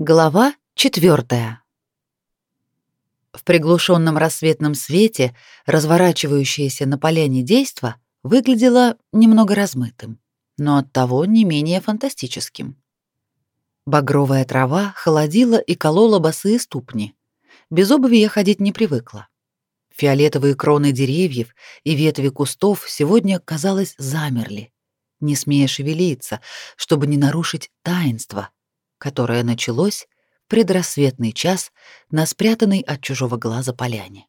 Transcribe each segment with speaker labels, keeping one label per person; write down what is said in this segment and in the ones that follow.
Speaker 1: Глава четвертая. В приглушенном рассветном свете разворачивающееся на поляне действо выглядело немного размытым, но оттого не менее фантастическим. Багровая трава холодила и колола босые ступни. Без обуви я ходить не привыкла. Фиолетовые кроны деревьев и ветви кустов сегодня, казалось, замерли, не смея шевелиться, чтобы не нарушить таинство — которое началось в предрассветный час на спрятанной от чужого глаза поляне.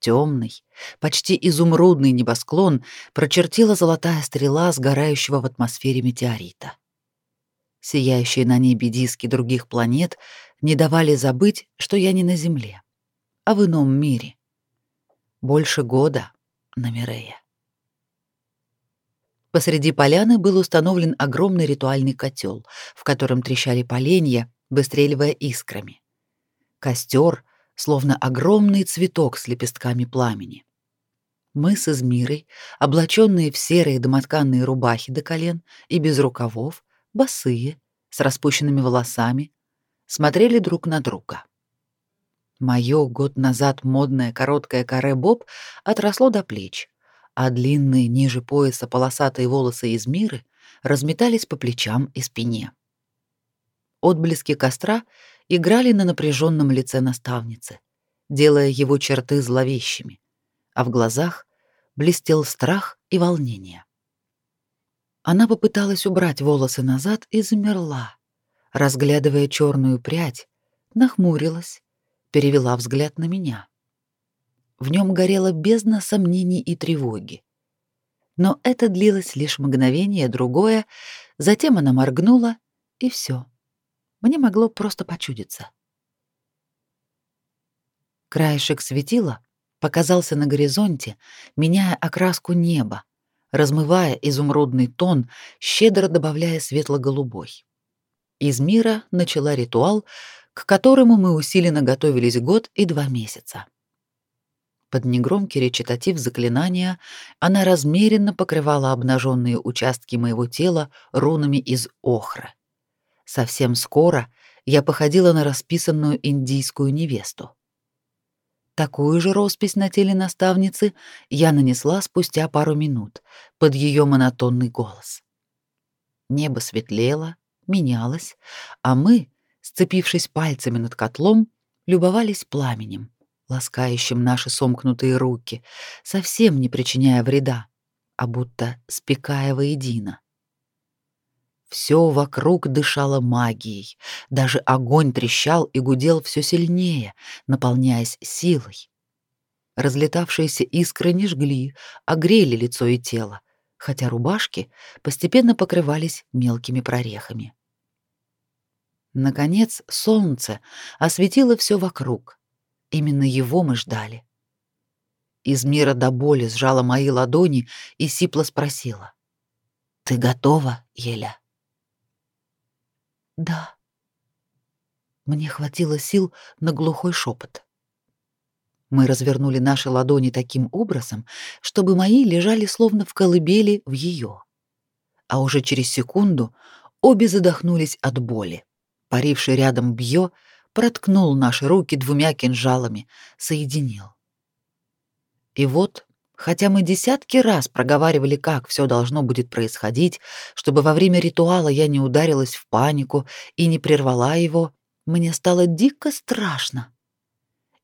Speaker 1: Темный, почти изумрудный небосклон прочертила золотая стрела сгорающего в атмосфере метеорита. Сияющие на небе диски других планет не давали забыть, что я не на Земле, а в ином мире. Больше года на Мирее. Посреди поляны был установлен огромный ритуальный котел, в котором трещали поленья, выстреливая искрами. Костер, словно огромный цветок с лепестками пламени. Мы с Измирой, облаченные в серые домотканные рубахи до колен и без рукавов, босые, с распущенными волосами, смотрели друг на друга. Моё год назад модное короткое каре-боб отросло до плеч, а длинные ниже пояса полосатые волосы из миры разметались по плечам и спине. Отблески костра играли на напряженном лице наставницы, делая его черты зловещими, а в глазах блестел страх и волнение. Она попыталась убрать волосы назад и замерла, разглядывая черную прядь, нахмурилась, перевела взгляд на меня. В нем горела бездна сомнений и тревоги. Но это длилось лишь мгновение, другое, затем она моргнула, и все. Мне могло просто почудиться. Краешек светила показался на горизонте, меняя окраску неба, размывая изумрудный тон, щедро добавляя светло-голубой. Из мира начала ритуал, к которому мы усиленно готовились год и два месяца. Под негромкий речитатив заклинания она размеренно покрывала обнаженные участки моего тела рунами из охры. Совсем скоро я походила на расписанную индийскую невесту. Такую же роспись на теле наставницы я нанесла спустя пару минут под ее монотонный голос. Небо светлело, менялось, а мы, сцепившись пальцами над котлом, любовались пламенем ласкающим наши сомкнутые руки, совсем не причиняя вреда, а будто спекая воедино. Все вокруг дышало магией, даже огонь трещал и гудел все сильнее, наполняясь силой. Разлетавшиеся искры не жгли, а грели лицо и тело, хотя рубашки постепенно покрывались мелкими прорехами. Наконец солнце осветило все вокруг, Именно его мы ждали. Из мира до боли сжала мои ладони и сипло спросила. «Ты готова, Еля?» «Да». Мне хватило сил на глухой шепот. Мы развернули наши ладони таким образом, чтобы мои лежали словно в колыбели в ее. А уже через секунду обе задохнулись от боли. Паривший рядом Бьё проткнул наши руки двумя кинжалами, соединил. И вот, хотя мы десятки раз проговаривали, как все должно будет происходить, чтобы во время ритуала я не ударилась в панику и не прервала его, мне стало дико страшно.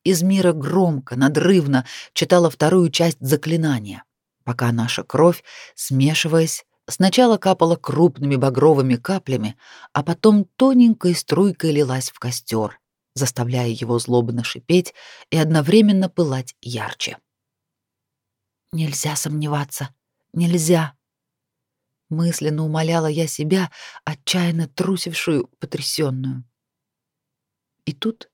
Speaker 1: Из мира громко, надрывно читала вторую часть заклинания, пока наша кровь, смешиваясь, сначала капала крупными багровыми каплями, а потом тоненькой струйкой лилась в костер, заставляя его злобно шипеть и одновременно пылать ярче. Нельзя сомневаться, нельзя. Мысленно умоляла я себя, отчаянно трусившую, потрясенную. И тут,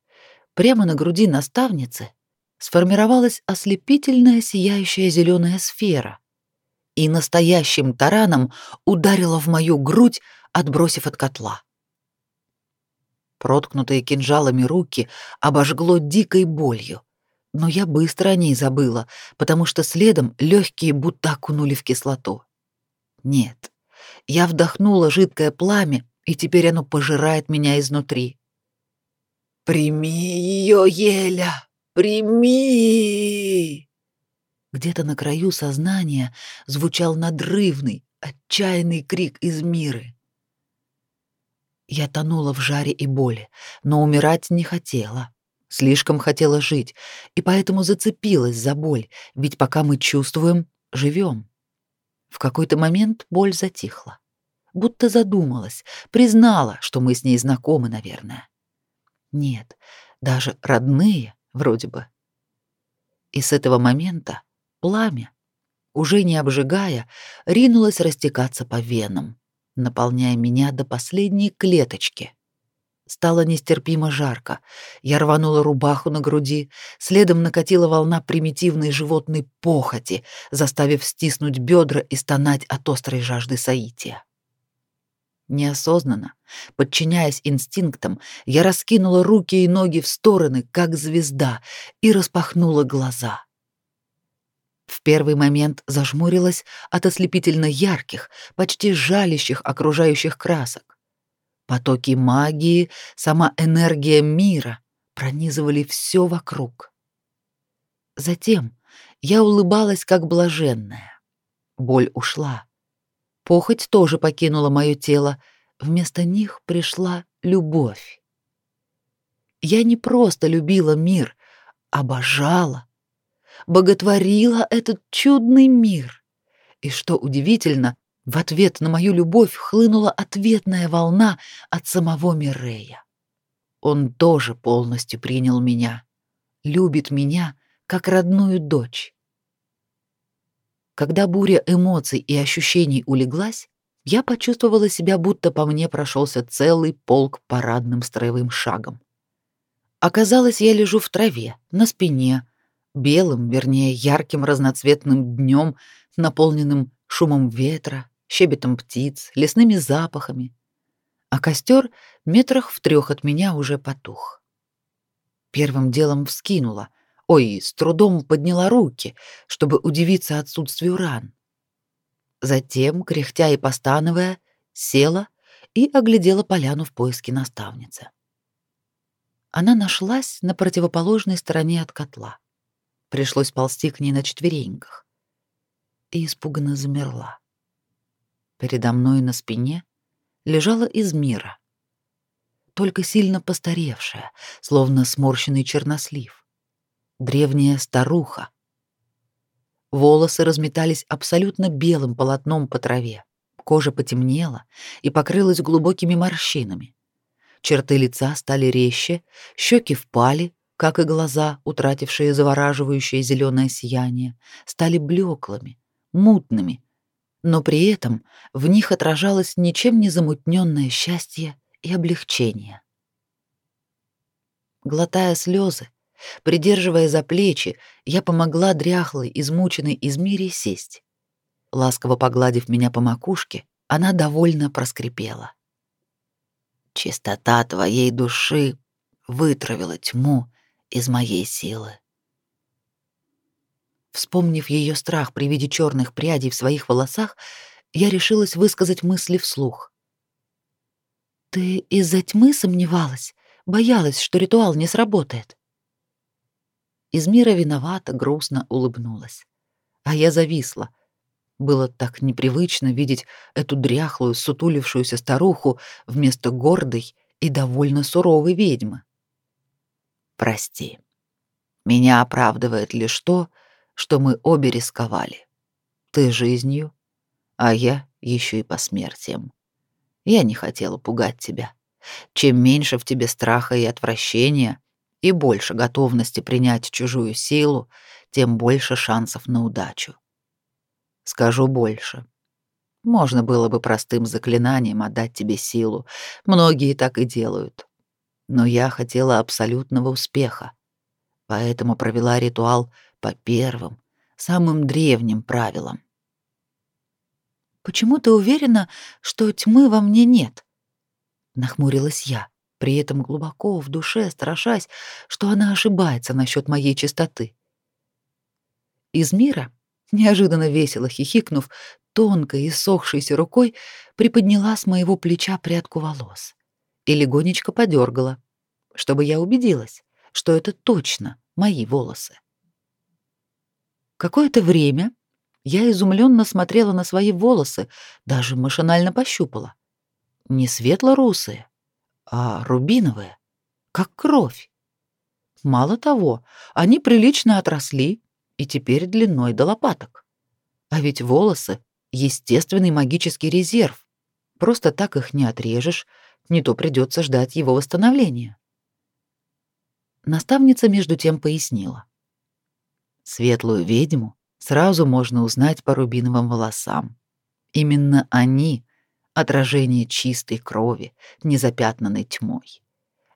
Speaker 1: прямо на груди наставницы, сформировалась ослепительная сияющая зеленая сфера и настоящим тараном ударила в мою грудь, отбросив от котла. Проткнутые кинжалами руки обожгло дикой болью. Но я быстро о ней забыла, потому что следом легкие будто окунули в кислоту. Нет, я вдохнула жидкое пламя и теперь оно пожирает меня изнутри. «Прими ее, Еля! Прими!» Где-то на краю сознания звучал надрывный, отчаянный крик из мира. Я тонула в жаре и боли, но умирать не хотела. Слишком хотела жить, и поэтому зацепилась за боль, ведь пока мы чувствуем, живем. В какой-то момент боль затихла. Будто задумалась, признала, что мы с ней знакомы, наверное. Нет, даже родные, вроде бы. И с этого момента пламя, уже не обжигая, ринулось растекаться по венам, наполняя меня до последней клеточки. Стало нестерпимо жарко. Я рванула рубаху на груди, следом накатила волна примитивной животной похоти, заставив стиснуть бедра и стонать от острой жажды соития. Неосознанно, подчиняясь инстинктам, я раскинула руки и ноги в стороны, как звезда, и распахнула глаза. В первый момент зажмурилась от ослепительно ярких, почти жалящих окружающих красок. Потоки магии, сама энергия мира пронизывали все вокруг. Затем я улыбалась как блаженная. Боль ушла. Похоть тоже покинула мое тело, вместо них пришла любовь. Я не просто любила мир, обожала, боготворила этот чудный мир. И что удивительно, в ответ на мою любовь хлынула ответная волна от самого Мирея. Он тоже полностью принял меня, любит меня как родную дочь. Когда буря эмоций и ощущений улеглась, я почувствовала себя, будто по мне прошелся целый полк парадным строевым шагом. Оказалось, я лежу в траве, на спине, белым, вернее, ярким разноцветным днем, наполненным шумом ветра, щебетом птиц, лесными запахами. А костер метрах в трех от меня уже потух. Первым делом вскинула, ой, с трудом подняла руки, чтобы удивиться отсутствию ран. Затем, кряхтя и постановая, села и оглядела поляну в поиске наставницы. Она нашлась на противоположной стороне от котла. Пришлось ползти к ней на четвереньках. И испуганно замерла. Передо мной на спине лежала Измира, только сильно постаревшая, словно сморщенный чернослив. Древняя старуха. Волосы разметались абсолютно белым полотном по траве. Кожа потемнела и покрылась глубокими морщинами. Черты лица стали резче, щеки впали, как и глаза, утратившие завораживающее зеленое сияние, стали блеклыми, мутными, но при этом в них отражалось ничем не замутненное счастье и облегчение. Глотая слезы, придерживая за плечи, я помогла дряхлой, измученной Измире сесть. Ласково погладив меня по макушке, она довольно проскрипела. «Чистота твоей души вытравила тьму из моей силы. Вспомнив ее страх при виде черных прядей в своих волосах, я решилась высказать мысли вслух. «Ты из-за тьмы сомневалась? Боялась, что ритуал не сработает?» Из мира виновата, грустно улыбнулась. А я зависла. Было так непривычно видеть эту дряхлую, сутулившуюся старуху вместо гордой и довольно суровой ведьмы. «Прости. Меня оправдывает лишь то, что мы обе рисковали. Ты жизнью, а я еще и посмертием. Я не хотела пугать тебя. Чем меньше в тебе страха и отвращения, и больше готовности принять чужую силу, тем больше шансов на удачу. Скажу больше. Можно было бы простым заклинанием отдать тебе силу. Многие так и делают. Но я хотела абсолютного успеха. Поэтому провела ритуал по первым, самым древним правилам. Почему ты уверена, что тьмы во мне нет? нахмурилась я, при этом глубоко в душе страшась, что она ошибается насчет моей чистоты. Из мира, неожиданно весело хихикнув, тонкой и сохшейся рукой приподняла с моего плеча прядку волос и легонечко подергала, чтобы я убедилась, что это точно мои волосы. Какое-то время я изумленно смотрела на свои волосы, даже машинально пощупала. Не светло-русые, а рубиновые, как кровь. Мало того, они прилично отросли и теперь длиной до лопаток. А ведь волосы — естественный магический резерв. Просто так их не отрежешь, не то придется ждать его восстановления. Наставница между тем пояснила. Светлую ведьму сразу можно узнать по рубиновым волосам. Именно они — отражение чистой крови, незапятнанной тьмой.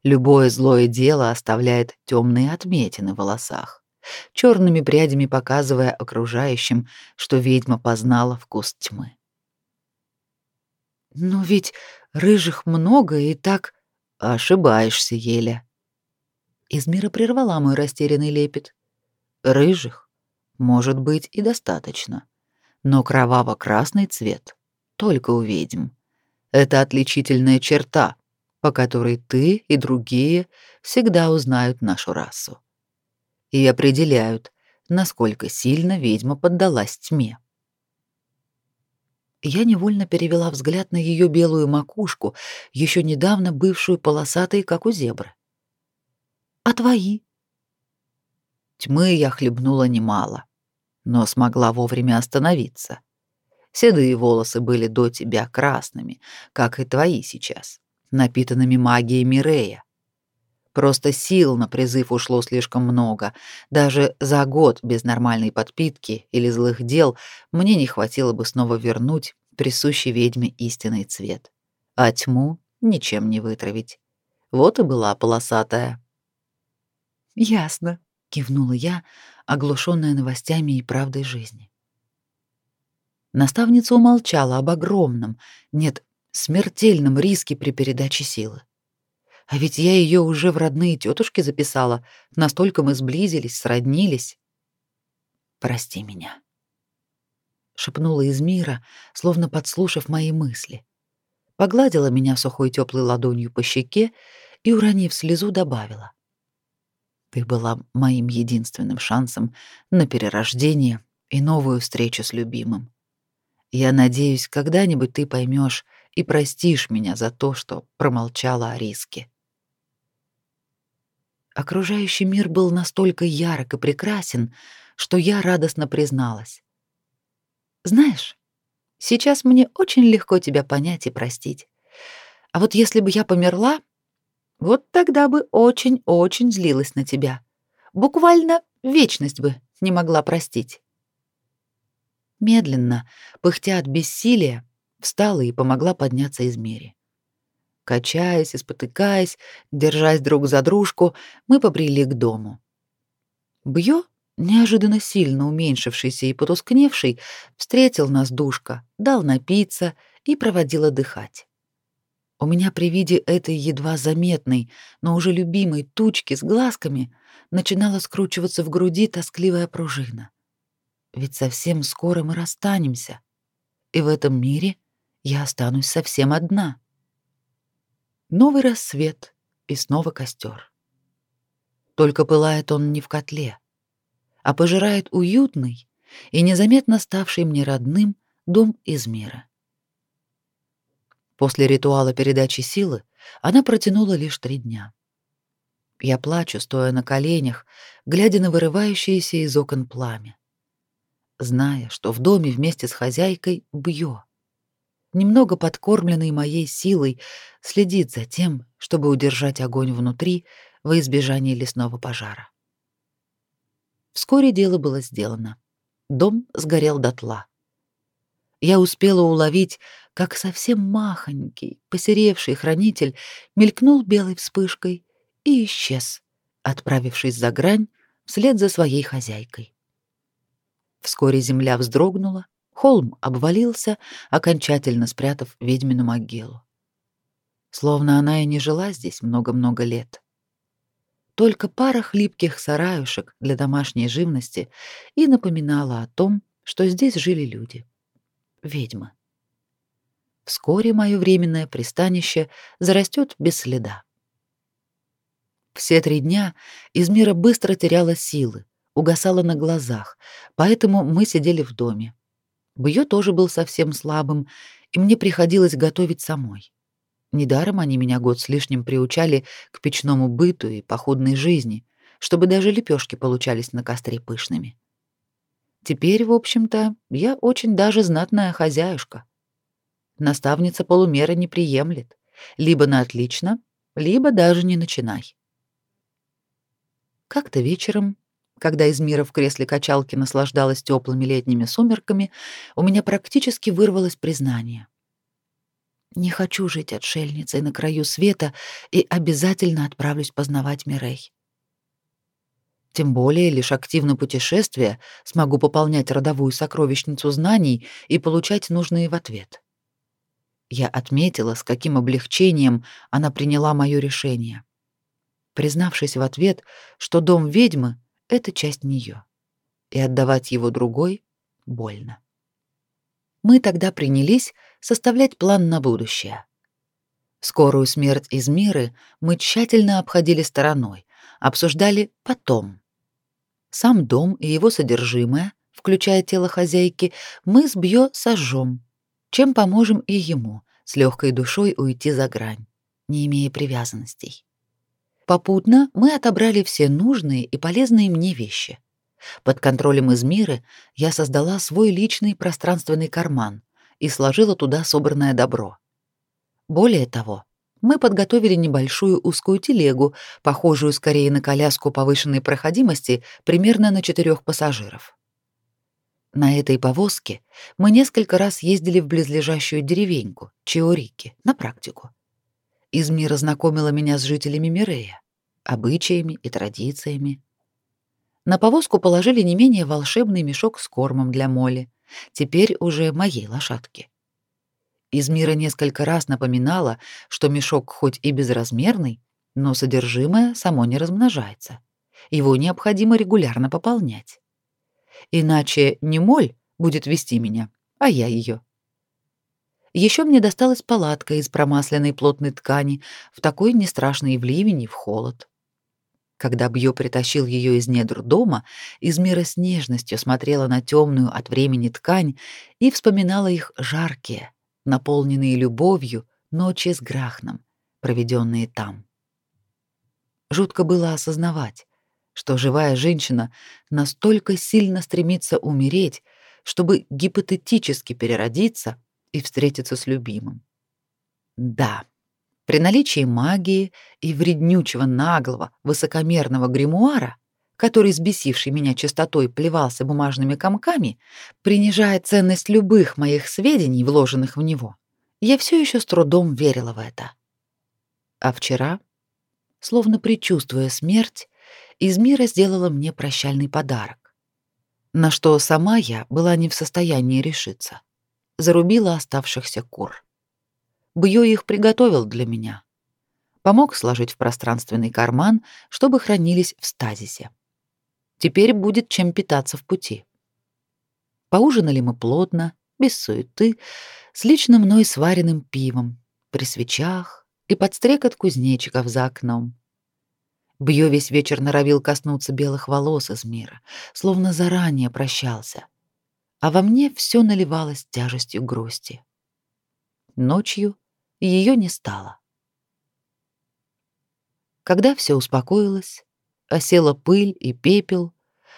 Speaker 1: Любое злое дело оставляет темные отметины в волосах, черными прядями показывая окружающим, что ведьма познала вкус тьмы. «Но ведь рыжих много и так...» «Ошибаешься, Еля». Из мира прервала мой растерянный лепет. Рыжих, может быть, и достаточно. Но кроваво-красный цвет только у ведьм. Это отличительная черта, по которой ты и другие всегда узнают нашу расу. И определяют, насколько сильно ведьма поддалась тьме. Я невольно перевела взгляд на ее белую макушку, еще недавно бывшую полосатой, как у зебры. «А твои?» Тьмы я хлебнула немало, но смогла вовремя остановиться. Седые волосы были до тебя красными, как и твои сейчас, напитанными магией Мирея. Просто сил на призыв ушло слишком много. Даже за год без нормальной подпитки или злых дел мне не хватило бы снова вернуть присущий ведьме истинный цвет. А тьму ничем не вытравить. Вот и была полосатая. «Ясно», кивнула я, оглушенная новостями и правдой жизни. Наставница умолчала об огромном, нет, смертельном риске при передаче силы. А ведь я ее уже в родные тетушки записала, настолько мы сблизились, сроднились. Прости меня, шепнула из мира, словно подслушав мои мысли. Погладила меня сухой теплой ладонью по щеке и, уронив слезу, добавила: ты была моим единственным шансом на перерождение и новую встречу с любимым. Я надеюсь, когда-нибудь ты поймешь и простишь меня за то, что промолчала о риске. Окружающий мир был настолько ярок и прекрасен, что я радостно призналась. Знаешь, сейчас мне очень легко тебя понять и простить. А вот если бы я померла, вот тогда бы очень-очень злилась на тебя. Буквально вечность бы не могла простить. Медленно, пыхтя от бессилия, встала и помогла подняться из мери. Качаясь и спотыкаясь, держась друг за дружку, мы побрели к дому. Бьё, неожиданно сильно уменьшившийся и потускневший, встретил нас душка, дал напиться и проводил отдыхать. У меня при виде этой едва заметной, но уже любимой тучки с глазками начинала скручиваться в груди тоскливая пружина. Ведь совсем скоро мы расстанемся, и в этом мире я останусь совсем одна. Новый рассвет и снова костер. Только пылает он не в котле, а пожирает уютный и незаметно ставший мне родным дом из мира. После ритуала передачи силы она протянула лишь три дня. Я плачу, стоя на коленях, глядя на вырывающееся из окон пламя. Зная, что в доме вместе с хозяйкой Бьё, немного подкормленный моей силой, следит за тем, чтобы удержать огонь внутри во избежание лесного пожара. Вскоре дело было сделано. Дом сгорел дотла. Я успела уловить, как совсем махонький, посеревший хранитель мелькнул белой вспышкой и исчез, отправившись за грань вслед за своей хозяйкой. Вскоре земля вздрогнула, холм обвалился, окончательно спрятав ведьмину могилу. Словно она и не жила здесь много-много лет. Только пара хлипких сараюшек для домашней живности и напоминала о том, что здесь жили люди. — ведьмы. Вскоре мое временное пристанище зарастет без следа. Все три дня из мира быстро теряла силы, угасала на глазах, поэтому мы сидели в доме. Бьё тоже был совсем слабым, и мне приходилось готовить самой. Недаром они меня год с лишним приучали к печному быту и походной жизни, чтобы даже лепешки получались на костре пышными. Теперь, в общем-то, я очень даже знатная хозяюшка наставница полумера не приемлет. Либо на отлично, либо даже не начинай. Как-то вечером, когда из мира в кресле качалки наслаждалась теплыми летними сумерками, у меня практически вырвалось признание. Не хочу жить отшельницей на краю света и обязательно отправлюсь познавать Мирей. Тем более лишь активно путешествуя смогу пополнять родовую сокровищницу знаний и получать нужные в ответ. Я отметила, с каким облегчением она приняла мое решение, признавшись в ответ, что дом ведьмы — это часть нее, и отдавать его другой больно. Мы тогда принялись составлять план на будущее. Скорую смерть из мира мы тщательно обходили стороной, обсуждали потом. Сам дом и его содержимое, включая тело хозяйки, мы с Бьё сожжем, чем поможем и ему с легкой душой уйти за грань, не имея привязанностей. Попутно мы отобрали все нужные и полезные мне вещи. Под контролем Измиры я создала свой личный пространственный карман и сложила туда собранное добро. Более того, мы подготовили небольшую узкую телегу, похожую скорее на коляску повышенной проходимости, примерно на четырех пассажиров. На этой повозке мы несколько раз ездили в близлежащую деревеньку, Чиорики, на практику. Измира знакомила меня с жителями Мирея, обычаями и традициями. На повозку положили не менее волшебный мешок с кормом для Моли, теперь уже моей лошадки. Измира несколько раз напоминала, что мешок хоть и безразмерный, но содержимое само не размножается. Его необходимо регулярно пополнять. Иначе не моль будет вести меня, а я ее. Еще мне досталась палатка из промасленной плотной ткани в такой нестрашный и в ливень, и в холод. Когда Бьё притащил ее из недр дома, из мира с нежностью смотрела на темную от времени ткань и вспоминала их жаркие, наполненные любовью ночи с Грахном, проведенные там. Жутко было осознавать, что живая женщина настолько сильно стремится умереть, чтобы гипотетически переродиться и встретиться с любимым. Да, при наличии магии и вреднючего наглого, высокомерного гримуара, который, сбесивший меня чистотой, плевался бумажными комками, принижая ценность любых моих сведений, вложенных в него, я все еще с трудом верила в это. А вчера, словно предчувствуя смерть, из мира сделала мне прощальный подарок, на что сама я была не в состоянии решиться. Зарубила оставшихся кур. Бьё их приготовил для меня. Помог сложить в пространственный карман, чтобы хранились в стазисе. Теперь будет чем питаться в пути. Поужинали мы плотно, без суеты, с лично мной сваренным пивом, при свечах и под стрекот кузнечиков за окном. Бьё весь вечер норовил коснуться белых волос из мира, словно заранее прощался. А во мне все наливалось тяжестью грусти. Ночью ее не стало. Когда все успокоилось, осела пыль и пепел,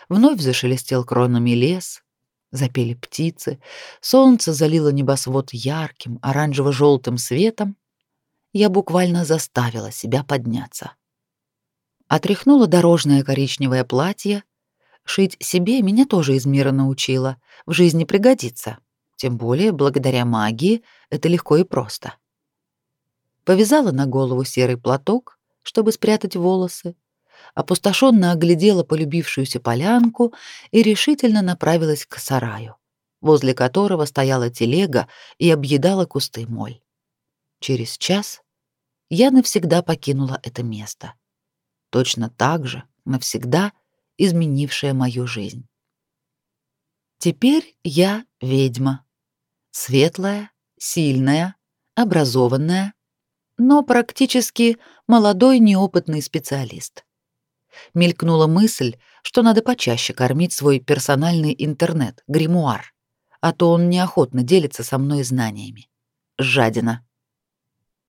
Speaker 1: вновь зашелестел кронами лес, запели птицы, солнце залило небосвод ярким оранжево желтым светом, я буквально заставила себя подняться отряхнула дорожное коричневое платье. Шить себе меня тоже из мира научила, в жизни пригодится. Тем более, благодаря магии это легко и просто. Повязала на голову серый платок, чтобы спрятать волосы, опустошенно оглядела полюбившуюся полянку и решительно направилась к сараю, возле которого стояла телега и объедала кусты моль. Через час я навсегда покинула это место точно так же навсегда изменившая мою жизнь. Теперь я ведьма, Светлая, сильная, образованная, но практически молодой неопытный специалист. Мелькнула мысль, что надо почаще кормить свой персональный интернет, гримуар, а то он неохотно делится со мной знаниями. Жадина.